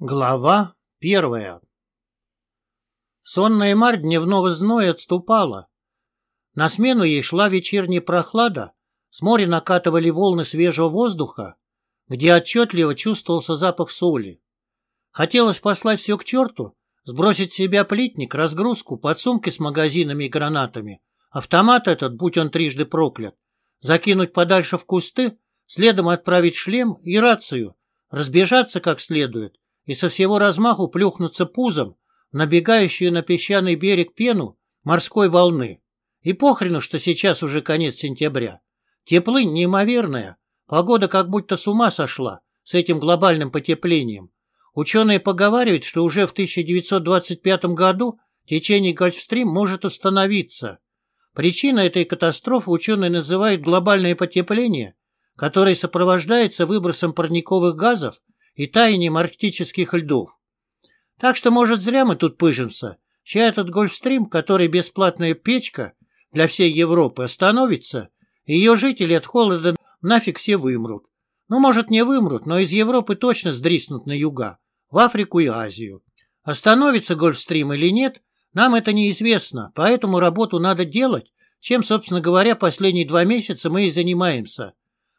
Глава первая Сонная марь дневного зноя отступала. На смену ей шла вечерняя прохлада, с моря накатывали волны свежего воздуха, где отчетливо чувствовался запах соли. Хотелось послать все к черту, сбросить с себя плитник, разгрузку, подсумки с магазинами и гранатами, автомат этот, будь он трижды проклят, закинуть подальше в кусты, следом отправить шлем и рацию, разбежаться как следует, и со всего размаху плюхнуться пузом в набегающую на песчаный берег пену морской волны. И похрену, что сейчас уже конец сентября. Теплынь неимоверная, погода как будто с ума сошла с этим глобальным потеплением. Ученые поговаривают, что уже в 1925 году течение Гольфстрим может установиться. Причина этой катастрофы ученые называют глобальное потепление, которое сопровождается выбросом парниковых газов и таянием арктических льдов. Так что, может, зря мы тут пыжимся. Чай этот Гольфстрим, который бесплатная печка для всей Европы, остановится, и ее жители от холода нафиг все вымрут. Ну, может, не вымрут, но из Европы точно сдриснут на юга, в Африку и Азию. Остановится Гольфстрим или нет, нам это неизвестно, поэтому работу надо делать, чем, собственно говоря, последние два месяца мы и занимаемся.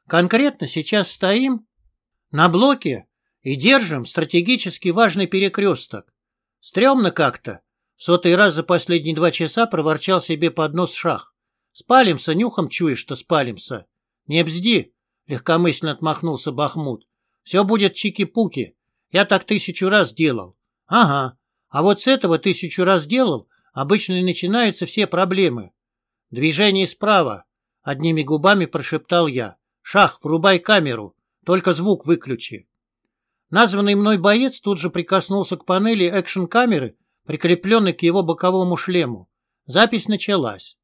Конкретно сейчас стоим на блоке и держим стратегически важный перекресток. Стремно как-то. сотый раз за последние два часа проворчал себе под нос шах. Спалимся, нюхом чуешь, что спалимся. Не бзди, легкомысленно отмахнулся Бахмут. Все будет чики-пуки. Я так тысячу раз делал. Ага. А вот с этого тысячу раз делал, обычно и начинаются все проблемы. Движение справа. Одними губами прошептал я. Шах, врубай камеру. Только звук выключи. Названный мной боец тут же прикоснулся к панели экшн-камеры, прикрепленной к его боковому шлему. Запись началась.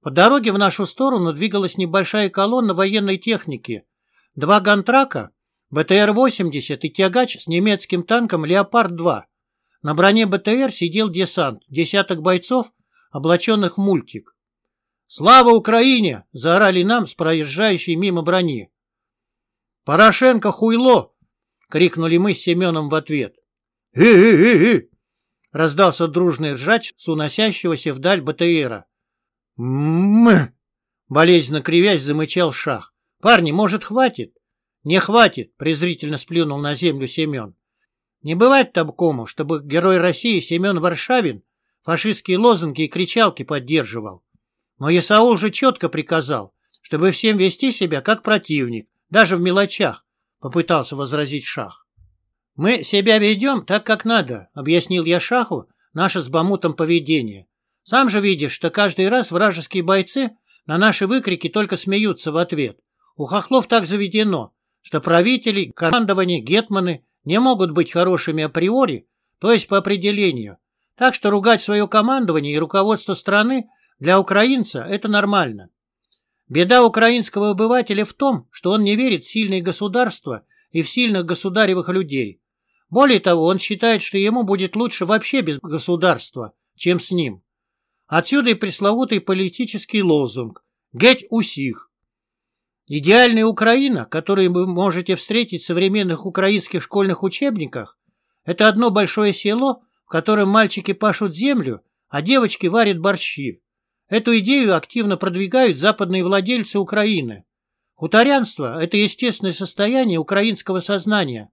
По дороге в нашу сторону двигалась небольшая колонна военной техники. Два гантрака, БТР-80 и тягач с немецким танком «Леопард-2». На броне БТР сидел десант, десяток бойцов, облаченных в мультик. «Слава Украине!» — заорали нам с проезжающей мимо брони. «Порошенко хуйло!» — крикнули мы с Семеном в ответ. «Э-э-э-э!» — раздался дружный ржач с уносящегося вдаль БТРа. «М-м-м!» — болезненно кривясь замычал Шах. «Парни, может, хватит?» «Не хватит!» — презрительно сплюнул на землю Семен. «Не бывает табкому, чтобы герой России Семен Варшавин фашистские лозунги и кричалки поддерживал. Но Исаул же четко приказал, чтобы всем вести себя как противник, даже в мелочах, — попытался возразить Шах. «Мы себя ведем так, как надо», — объяснил я Шаху наше с Бамутом поведение. «Сам же видишь, что каждый раз вражеские бойцы на наши выкрики только смеются в ответ. У хохлов так заведено, что правители, командование, гетманы не могут быть хорошими априори, то есть по определению. Так что ругать свое командование и руководство страны для украинца – это нормально. Беда украинского обывателя в том, что он не верит в сильные государства и в сильных государевых людей. Более того, он считает, что ему будет лучше вообще без государства, чем с ним. Отсюда и пресловутый политический лозунг «Геть усих». Идеальная Украина, которую вы можете встретить в современных украинских школьных учебниках, это одно большое село, в котором мальчики пашут землю, а девочки варят борщи. Эту идею активно продвигают западные владельцы Украины. Хуторянство – это естественное состояние украинского сознания.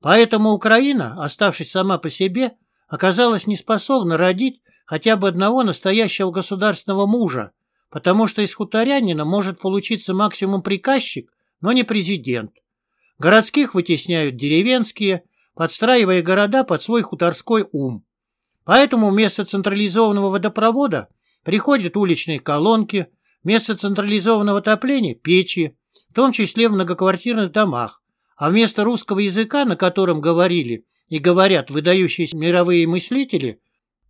Поэтому Украина, оставшись сама по себе, оказалась неспособна родить хотя бы одного настоящего государственного мужа, потому что из хуторянина может получиться максимум приказчик, но не президент. Городских вытесняют деревенские, подстраивая города под свой хуторской ум. Поэтому вместо централизованного водопровода Приходят уличные колонки, вместо централизованного отопления – печи, в том числе в многоквартирных домах, а вместо русского языка, на котором говорили и говорят выдающиеся мировые мыслители,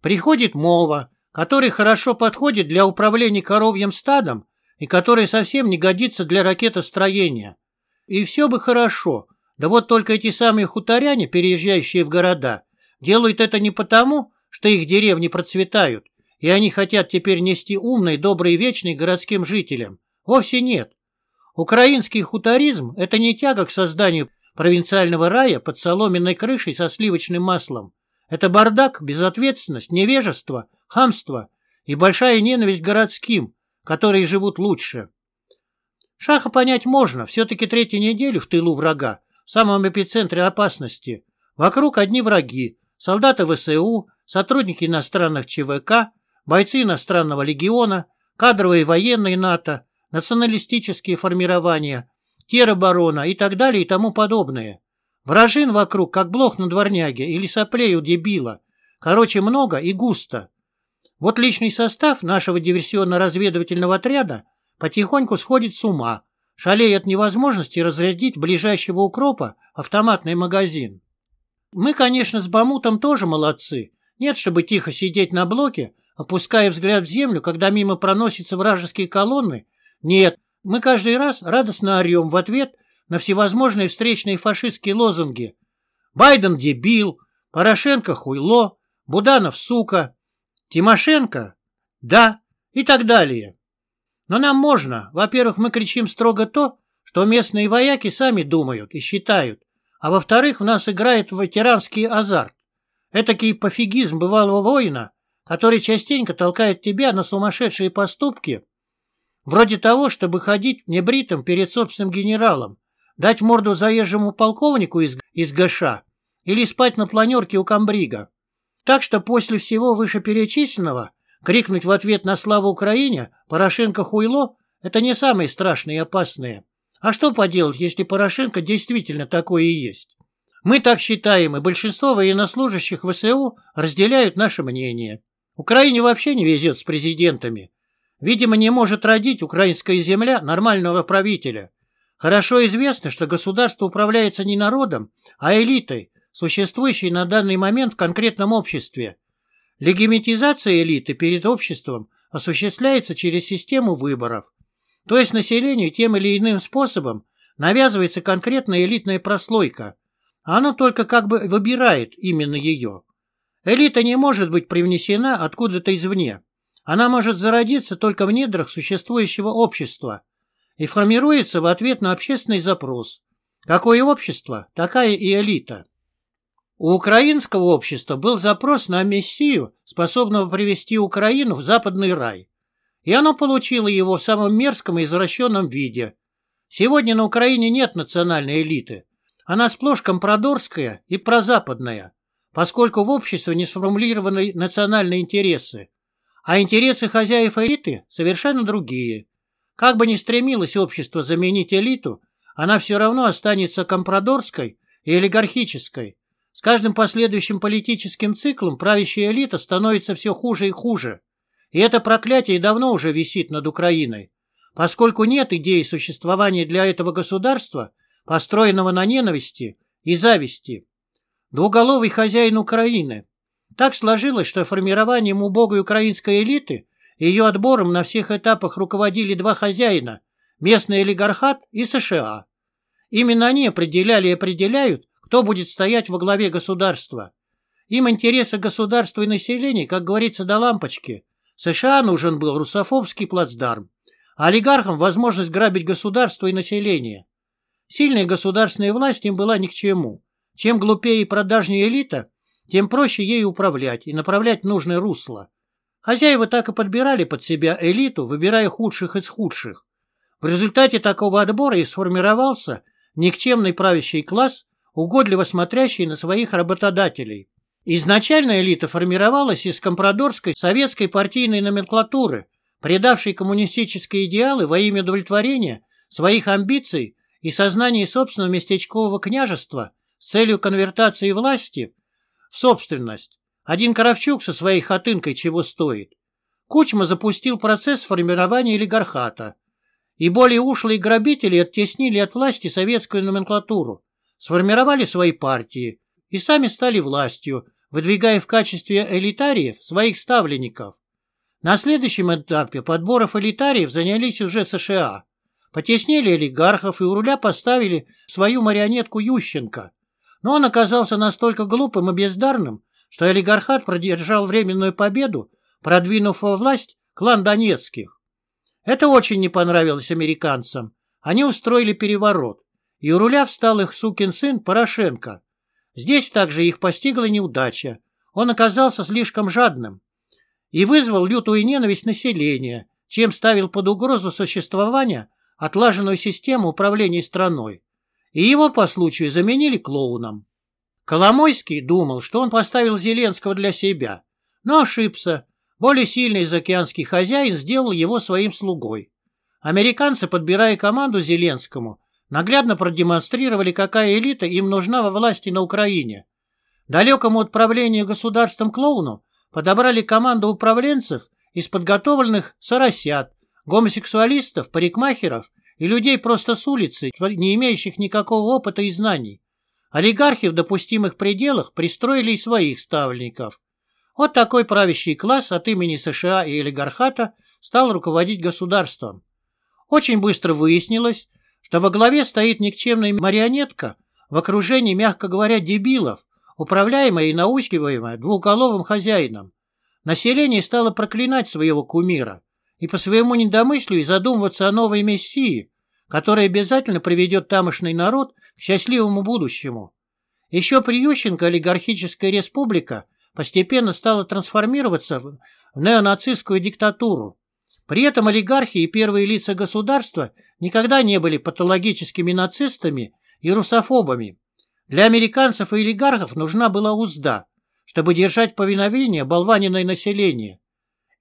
приходит мова, который хорошо подходит для управления коровьим стадом и который совсем не годится для ракетостроения. И все бы хорошо, да вот только эти самые хуторяне, переезжающие в города, делают это не потому, что их деревни процветают, и они хотят теперь нести умный, добрый, вечный городским жителям. Вовсе нет. Украинский хуторизм – это не тяга к созданию провинциального рая под соломенной крышей со сливочным маслом. Это бардак, безответственность, невежество, хамство и большая ненависть к городским, которые живут лучше. Шаха понять можно, все-таки третью неделю в тылу врага, в самом эпицентре опасности. Вокруг одни враги, солдаты ВСУ, сотрудники иностранных ЧВК, бойцы иностранного легиона, кадровые военные НАТО, националистические формирования, тероборона и так далее и тому подобное. Вражин вокруг, как блох на дворняге или соплей у дебила. Короче, много и густо. Вот личный состав нашего диверсионно-разведывательного отряда потихоньку сходит с ума, шалеет от невозможности разрядить ближайшего укропа автоматный магазин. Мы, конечно, с Бамутом тоже молодцы. Нет, чтобы тихо сидеть на блоке, опуская взгляд в землю, когда мимо проносятся вражеские колонны. Нет, мы каждый раз радостно орем в ответ на всевозможные встречные фашистские лозунги. Байден дебил, Порошенко хуйло, Буданов сука, Тимошенко да и так далее. Но нам можно. Во-первых, мы кричим строго то, что местные вояки сами думают и считают, а во-вторых, в нас играет ветеранский азарт. Этакий пофигизм бывалого воина, который частенько толкает тебя на сумасшедшие поступки, вроде того, чтобы ходить небритым перед собственным генералом, дать морду заезжему полковнику из, из ГШ или спать на планерке у комбрига. Так что после всего вышеперечисленного крикнуть в ответ на славу Украине «Порошенко хуйло» — это не самые страшные и опасные. А что поделать, если Порошенко действительно такое и есть? Мы так считаем, и большинство военнослужащих ВСУ разделяют наше мнение. Украине вообще не везет с президентами. Видимо, не может родить украинская земля нормального правителя. Хорошо известно, что государство управляется не народом, а элитой, существующей на данный момент в конкретном обществе. Легимитизация элиты перед обществом осуществляется через систему выборов. То есть населению тем или иным способом навязывается конкретная элитная прослойка. А оно только как бы выбирает именно ее. Элита не может быть привнесена откуда-то извне. Она может зародиться только в недрах существующего общества и формируется в ответ на общественный запрос. Какое общество, такая и элита. У украинского общества был запрос на мессию, способного привести Украину в западный рай и оно получило его в самом мерзком и извращенном виде. Сегодня на Украине нет национальной элиты. Она сплошь компрадорская и прозападная, поскольку в обществе не сформулированы национальные интересы, а интересы хозяев элиты совершенно другие. Как бы ни стремилось общество заменить элиту, она все равно останется компрадорской и олигархической. С каждым последующим политическим циклом правящая элита становится все хуже и хуже. И это проклятие давно уже висит над Украиной, поскольку нет идеи существования для этого государства, построенного на ненависти и зависти. Двуголовый хозяин Украины. Так сложилось, что формированием убогой украинской элиты и ее отбором на всех этапах руководили два хозяина – местный олигархат и США. Именно они определяли и определяют, кто будет стоять во главе государства. Им интересы государства и населения, как говорится, до лампочки – США нужен был русофобский плацдарм, а олигархам возможность грабить государство и население. Сильная государственная власть им была ни к чему. Чем глупее и продажнее элита, тем проще ей управлять и направлять в нужное русло. Хозяева так и подбирали под себя элиту, выбирая худших из худших. В результате такого отбора и сформировался никчемный правящий класс, угодливо смотрящий на своих работодателей. Изначально элита формировалась из компрадорской советской партийной номенклатуры, предавшей коммунистические идеалы во имя удовлетворения своих амбиций и сознания собственного местечкового княжества с целью конвертации власти в собственность. Один Коровчук со своей хатынкой чего стоит. Кучма запустил процесс формирования олигархата, и более ушлые грабители оттеснили от власти советскую номенклатуру, сформировали свои партии и сами стали властью, выдвигая в качестве элитариев своих ставленников. На следующем этапе подборов элитариев занялись уже США. Потеснили олигархов и у руля поставили свою марионетку Ющенко. Но он оказался настолько глупым и бездарным, что олигархат продержал временную победу, продвинув во власть клан Донецких. Это очень не понравилось американцам. Они устроили переворот. и у руля встал их сукин сын Порошенко. Здесь также их постигла неудача. Он оказался слишком жадным и вызвал лютую ненависть населения, чем ставил под угрозу существования отлаженную систему управления страной. И его по случаю заменили клоуном. Коломойский думал, что он поставил Зеленского для себя, но ошибся. Более сильный заокеанский хозяин сделал его своим слугой. Американцы, подбирая команду Зеленскому, наглядно продемонстрировали, какая элита им нужна во власти на Украине. Далекому от правления государством клоуну подобрали команду управленцев из подготовленных соросят, гомосексуалистов, парикмахеров и людей просто с улицы, не имеющих никакого опыта и знаний. Олигархи в допустимых пределах пристроили и своих ставленников. Вот такой правящий класс от имени США и олигархата стал руководить государством. Очень быстро выяснилось, что во главе стоит никчемная марионетка в окружении, мягко говоря, дебилов, управляемая и наускиваемая двухголовым хозяином. Население стало проклинать своего кумира и по своему недомыслию задумываться о новой мессии, которая обязательно приведет тамошный народ к счастливому будущему. Еще при Ющенко олигархическая республика постепенно стала трансформироваться в неонацистскую диктатуру. При этом олигархи и первые лица государства никогда не были патологическими нацистами и русофобами. Для американцев и олигархов нужна была узда, чтобы держать повиновение болваниное население.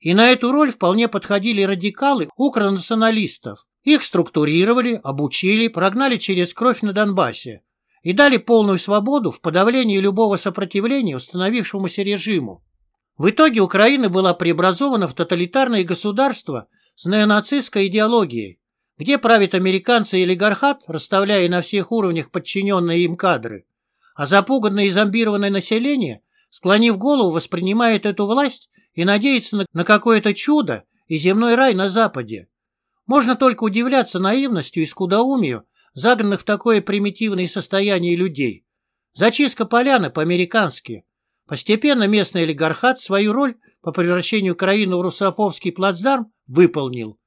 И на эту роль вполне подходили радикалы укронационалистов. Их структурировали, обучили, прогнали через кровь на Донбассе и дали полную свободу в подавлении любого сопротивления установившемуся режиму. В итоге Украина была преобразована в тоталитарное государство с неонацистской идеологией, где правят американцы и олигархат, расставляя на всех уровнях подчиненные им кадры, а запуганное и зомбированное население, склонив голову, воспринимает эту власть и надеется на, какое-то чудо и земной рай на Западе. Можно только удивляться наивностью и скудоумию, загнанных в такое примитивное состояние людей. Зачистка поляны по-американски. Постепенно местный олигархат свою роль по превращению Украины в русоповский плацдарм выполнил.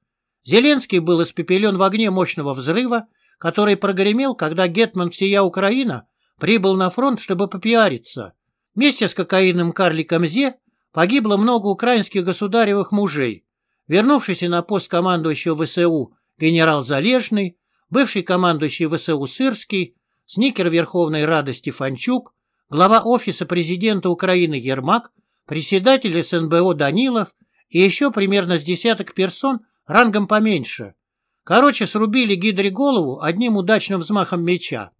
Зеленский был испепелен в огне мощного взрыва, который прогремел, когда Гетман всея Украина прибыл на фронт, чтобы попиариться. Вместе с кокаинным карликом Зе погибло много украинских государевых мужей, Вернувшийся на пост командующего ВСУ генерал Залежный, бывший командующий ВСУ Сырский, сникер Верховной Рады Стефанчук, глава Офиса президента Украины Ермак, председатель СНБО Данилов и еще примерно с десяток персон рангом поменьше. Короче, срубили Гидре голову одним удачным взмахом меча.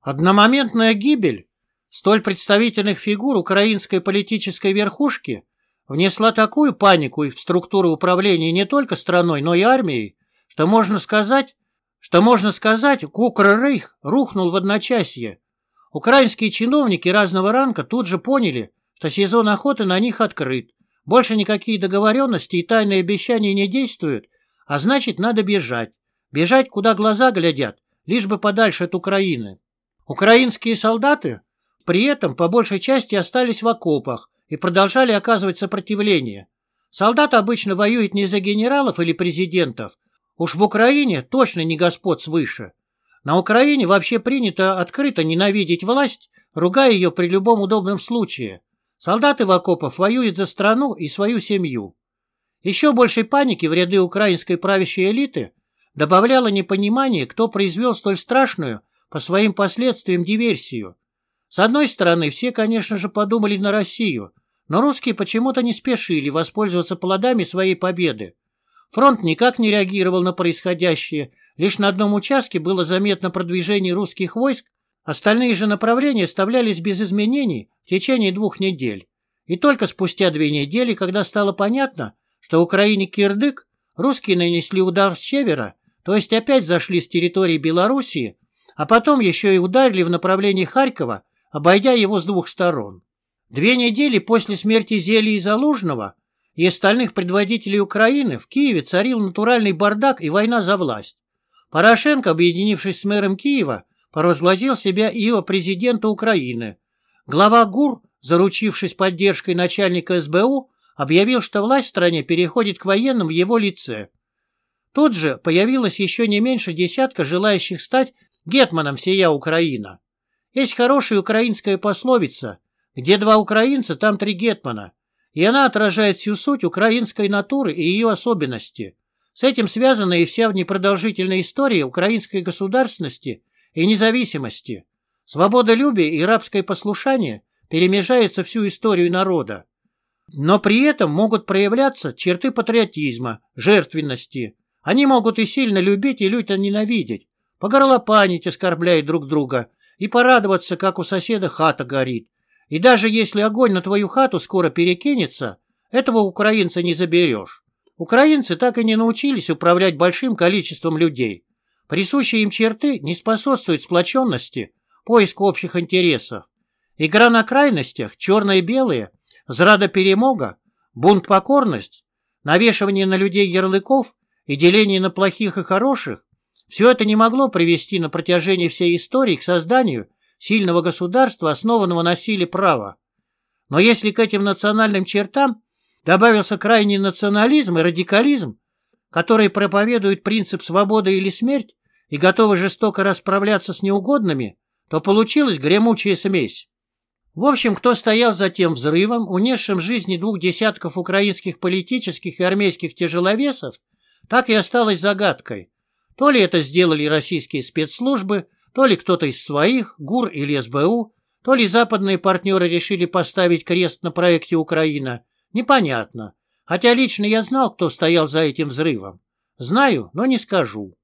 Одномоментная гибель столь представительных фигур украинской политической верхушки внесла такую панику в структуру управления не только страной, но и армией, что можно сказать, что можно сказать, Кукр-Рейх рухнул в одночасье. Украинские чиновники разного ранга тут же поняли, что сезон охоты на них открыт. Больше никакие договоренности и тайные обещания не действуют, а значит, надо бежать. Бежать, куда глаза глядят, лишь бы подальше от Украины. Украинские солдаты при этом по большей части остались в окопах, и продолжали оказывать сопротивление. Солдат обычно воюет не за генералов или президентов, уж в Украине точно не господ свыше. На Украине вообще принято открыто ненавидеть власть, ругая ее при любом удобном случае. Солдаты в окопах воюют за страну и свою семью. Еще большей паники в ряды украинской правящей элиты добавляло непонимание, кто произвел столь страшную по своим последствиям диверсию. С одной стороны, все, конечно же, подумали на Россию, но русские почему-то не спешили воспользоваться плодами своей победы. Фронт никак не реагировал на происходящее, лишь на одном участке было заметно продвижение русских войск, остальные же направления оставлялись без изменений в течение двух недель. И только спустя две недели, когда стало понятно, что Украине кирдык, русские нанесли удар с севера, то есть опять зашли с территории Белоруссии, а потом еще и ударили в направлении Харькова, обойдя его с двух сторон. Две недели после смерти Зелии Залужного и остальных предводителей Украины в Киеве царил натуральный бардак и война за власть. Порошенко, объединившись с мэром Киева, провозгласил себя ио президента Украины. Глава ГУР, заручившись поддержкой начальника СБУ, объявил, что власть в стране переходит к военным в его лице. Тут же появилось еще не меньше десятка желающих стать Гетманом всея Украина. Есть хорошая украинская пословица «Где два украинца, там три гетмана», и она отражает всю суть украинской натуры и ее особенности. С этим связана и вся непродолжительная история украинской государственности и независимости. Свободолюбие и рабское послушание перемежаются всю историю народа. Но при этом могут проявляться черты патриотизма, жертвенности. Они могут и сильно любить, и люто ненавидеть, погорлопанить, оскорбляя друг друга, и порадоваться, как у соседа хата горит. И даже если огонь на твою хату скоро перекинется, этого украинца не заберешь. Украинцы так и не научились управлять большим количеством людей. Присущие им черты не способствуют сплоченности, поиску общих интересов. Игра на крайностях, черное-белое, зрада перемога, бунт-покорность, навешивание на людей ярлыков и деление на плохих и хороших – все это не могло привести на протяжении всей истории к созданию сильного государства, основанного на силе права. Но если к этим национальным чертам добавился крайний национализм и радикализм, которые проповедуют принцип свободы или смерть и готовы жестоко расправляться с неугодными, то получилась гремучая смесь. В общем, кто стоял за тем взрывом, унесшим жизни двух десятков украинских политических и армейских тяжеловесов, так и осталось загадкой. То ли это сделали российские спецслужбы, то ли кто-то из своих, ГУР или СБУ, то ли западные партнеры решили поставить крест на проекте «Украина». Непонятно. Хотя лично я знал, кто стоял за этим взрывом. Знаю, но не скажу.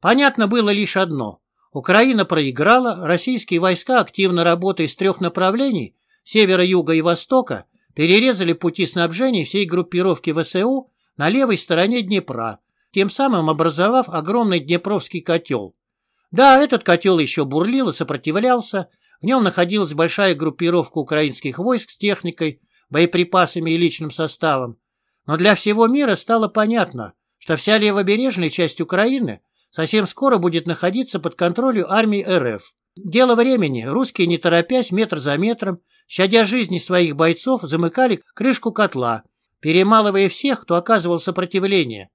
Понятно было лишь одно. Украина проиграла, российские войска, активно работая с трех направлений, севера, юга и востока, перерезали пути снабжения всей группировки ВСУ на левой стороне Днепра, тем самым образовав огромный Днепровский котел. Да, этот котел еще бурлил и сопротивлялся, в нем находилась большая группировка украинских войск с техникой, боеприпасами и личным составом, но для всего мира стало понятно, что вся левобережная часть Украины совсем скоро будет находиться под контролем армии РФ. Дело времени, русские, не торопясь, метр за метром, щадя жизни своих бойцов, замыкали крышку котла, перемалывая всех, кто оказывал сопротивление.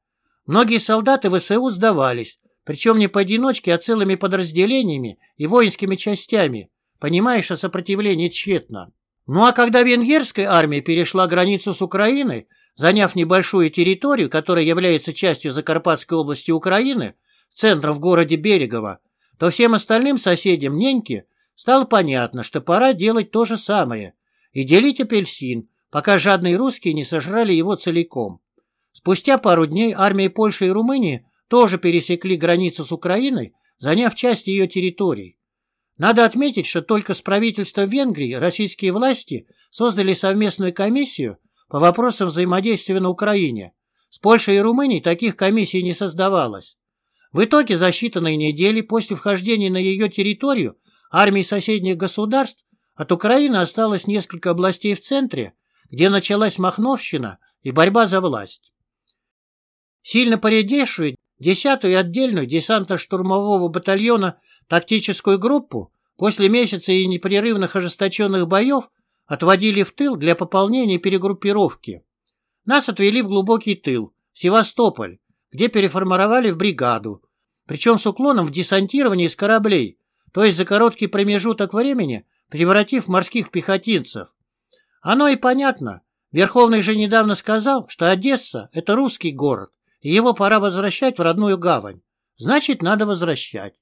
Многие солдаты ВСУ сдавались, причем не поодиночке, а целыми подразделениями и воинскими частями, понимая, что сопротивление тщетно. Ну а когда венгерская армия перешла границу с Украиной, заняв небольшую территорию, которая является частью Закарпатской области Украины, центра в городе Берегово, то всем остальным соседям Неньки стало понятно, что пора делать то же самое и делить апельсин, пока жадные русские не сожрали его целиком. Спустя пару дней армии Польши и Румынии тоже пересекли границу с Украиной, заняв часть ее территорий. Надо отметить, что только с правительством Венгрии российские власти создали совместную комиссию по вопросам взаимодействия на Украине. С Польшей и Румынией таких комиссий не создавалось. В итоге за считанные недели после вхождения на ее территорию армии соседних государств от Украины осталось несколько областей в центре, где началась Махновщина и борьба за власть. Сильно поредевшую 10-ю отдельную десантно-штурмового батальона тактическую группу после месяца и непрерывных ожесточенных боев отводили в тыл для пополнения перегруппировки. Нас отвели в глубокий тыл, в Севастополь, где переформировали в бригаду, причем с уклоном в десантирование из кораблей, то есть за короткий промежуток времени превратив морских пехотинцев. Оно и понятно. Верховный же недавно сказал, что Одесса – это русский город, и его пора возвращать в родную гавань. Значит, надо возвращать.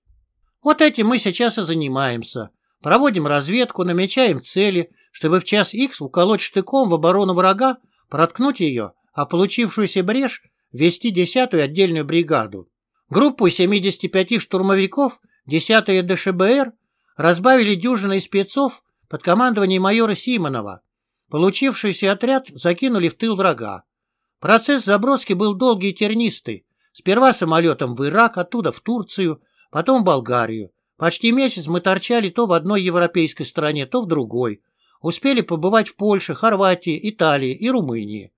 Вот этим мы сейчас и занимаемся. Проводим разведку, намечаем цели, чтобы в час икс уколоть штыком в оборону врага, проткнуть ее, а получившуюся брешь вести 10-ю отдельную бригаду. Группу 75 штурмовиков 10-я ДШБР разбавили дюжиной спецов под командованием майора Симонова. Получившийся отряд закинули в тыл врага. Процесс заброски был долгий и тернистый. Сперва самолетом в Ирак, оттуда в Турцию, потом в Болгарию. Почти месяц мы торчали то в одной европейской стране, то в другой. Успели побывать в Польше, Хорватии, Италии и Румынии.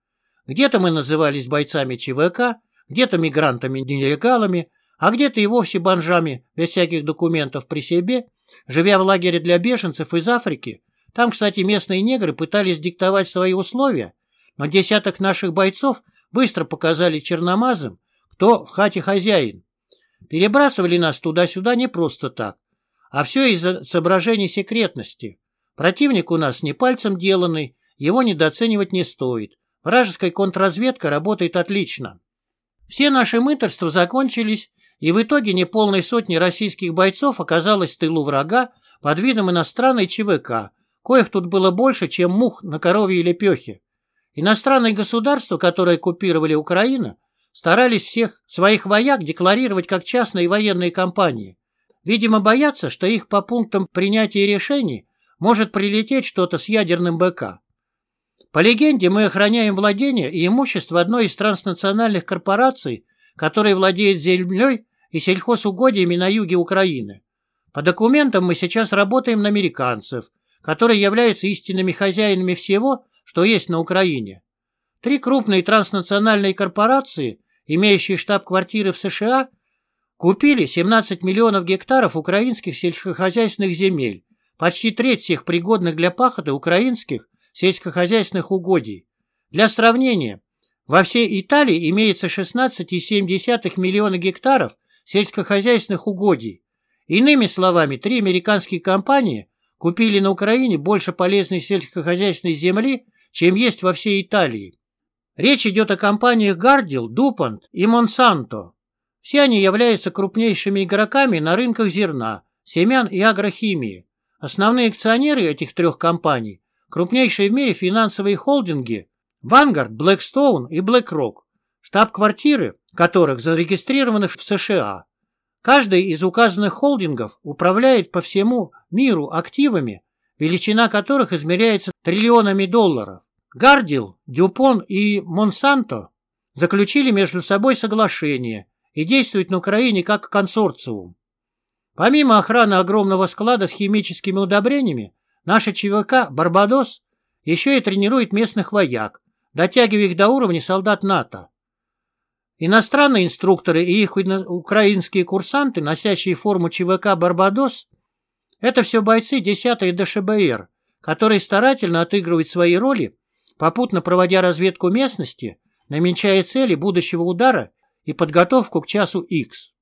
Где-то мы назывались бойцами ЧВК, где-то мигрантами-нелегалами, а где-то и вовсе бомжами, без всяких документов при себе, живя в лагере для беженцев из Африки. Там, кстати, местные негры пытались диктовать свои условия, но десяток наших бойцов быстро показали черномазым, кто в хате хозяин. Перебрасывали нас туда-сюда не просто так, а все из-за соображений секретности. Противник у нас не пальцем деланный, его недооценивать не стоит. Вражеская контрразведка работает отлично. Все наши мыторства закончились, и в итоге неполной сотни российских бойцов оказалось в тылу врага под видом иностранной ЧВК, коих тут было больше, чем мух на коровьей лепехе. Иностранные государства, которые оккупировали Украину, старались всех своих вояк декларировать как частные военные компании. Видимо, боятся, что их по пунктам принятия решений может прилететь что-то с ядерным БК. По легенде, мы охраняем владение и имущество одной из транснациональных корпораций, которая владеет землей и сельхозугодиями на юге Украины. По документам мы сейчас работаем на американцев, которые являются истинными хозяинами всего, что есть на Украине. Три крупные транснациональные корпорации, имеющие штаб-квартиры в США, купили 17 миллионов гектаров украинских сельскохозяйственных земель, почти треть всех пригодных для пахоты украинских сельскохозяйственных угодий. Для сравнения, во всей Италии имеется 16,7 миллиона гектаров сельскохозяйственных угодий. Иными словами, три американские компании купили на Украине больше полезной сельскохозяйственной земли, чем есть во всей Италии. Речь идет о компаниях Гардил, Дупонт и Монсанто. Все они являются крупнейшими игроками на рынках зерна, семян и агрохимии. Основные акционеры этих трех компаний крупнейшие в мире финансовые холдинги Vanguard, Blackstone и BlackRock, штаб-квартиры которых зарегистрированы в США. Каждый из указанных холдингов управляет по всему миру активами, величина которых измеряется триллионами долларов. Гардил, Дюпон и Монсанто заключили между собой соглашение и действуют на Украине как консорциум. Помимо охраны огромного склада с химическими удобрениями, Наша ЧВК «Барбадос» еще и тренирует местных вояк, дотягивая их до уровня солдат НАТО. Иностранные инструкторы и их украинские курсанты, носящие форму ЧВК «Барбадос», это все бойцы 10-й ДШБР, которые старательно отыгрывают свои роли, попутно проводя разведку местности, намечая цели будущего удара и подготовку к часу X.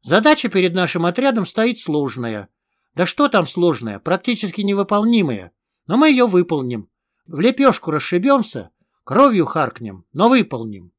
Задача перед нашим отрядом стоит сложная – да что там сложное, практически невыполнимое. Но мы ее выполним. В лепешку расшибемся, кровью харкнем, но выполним.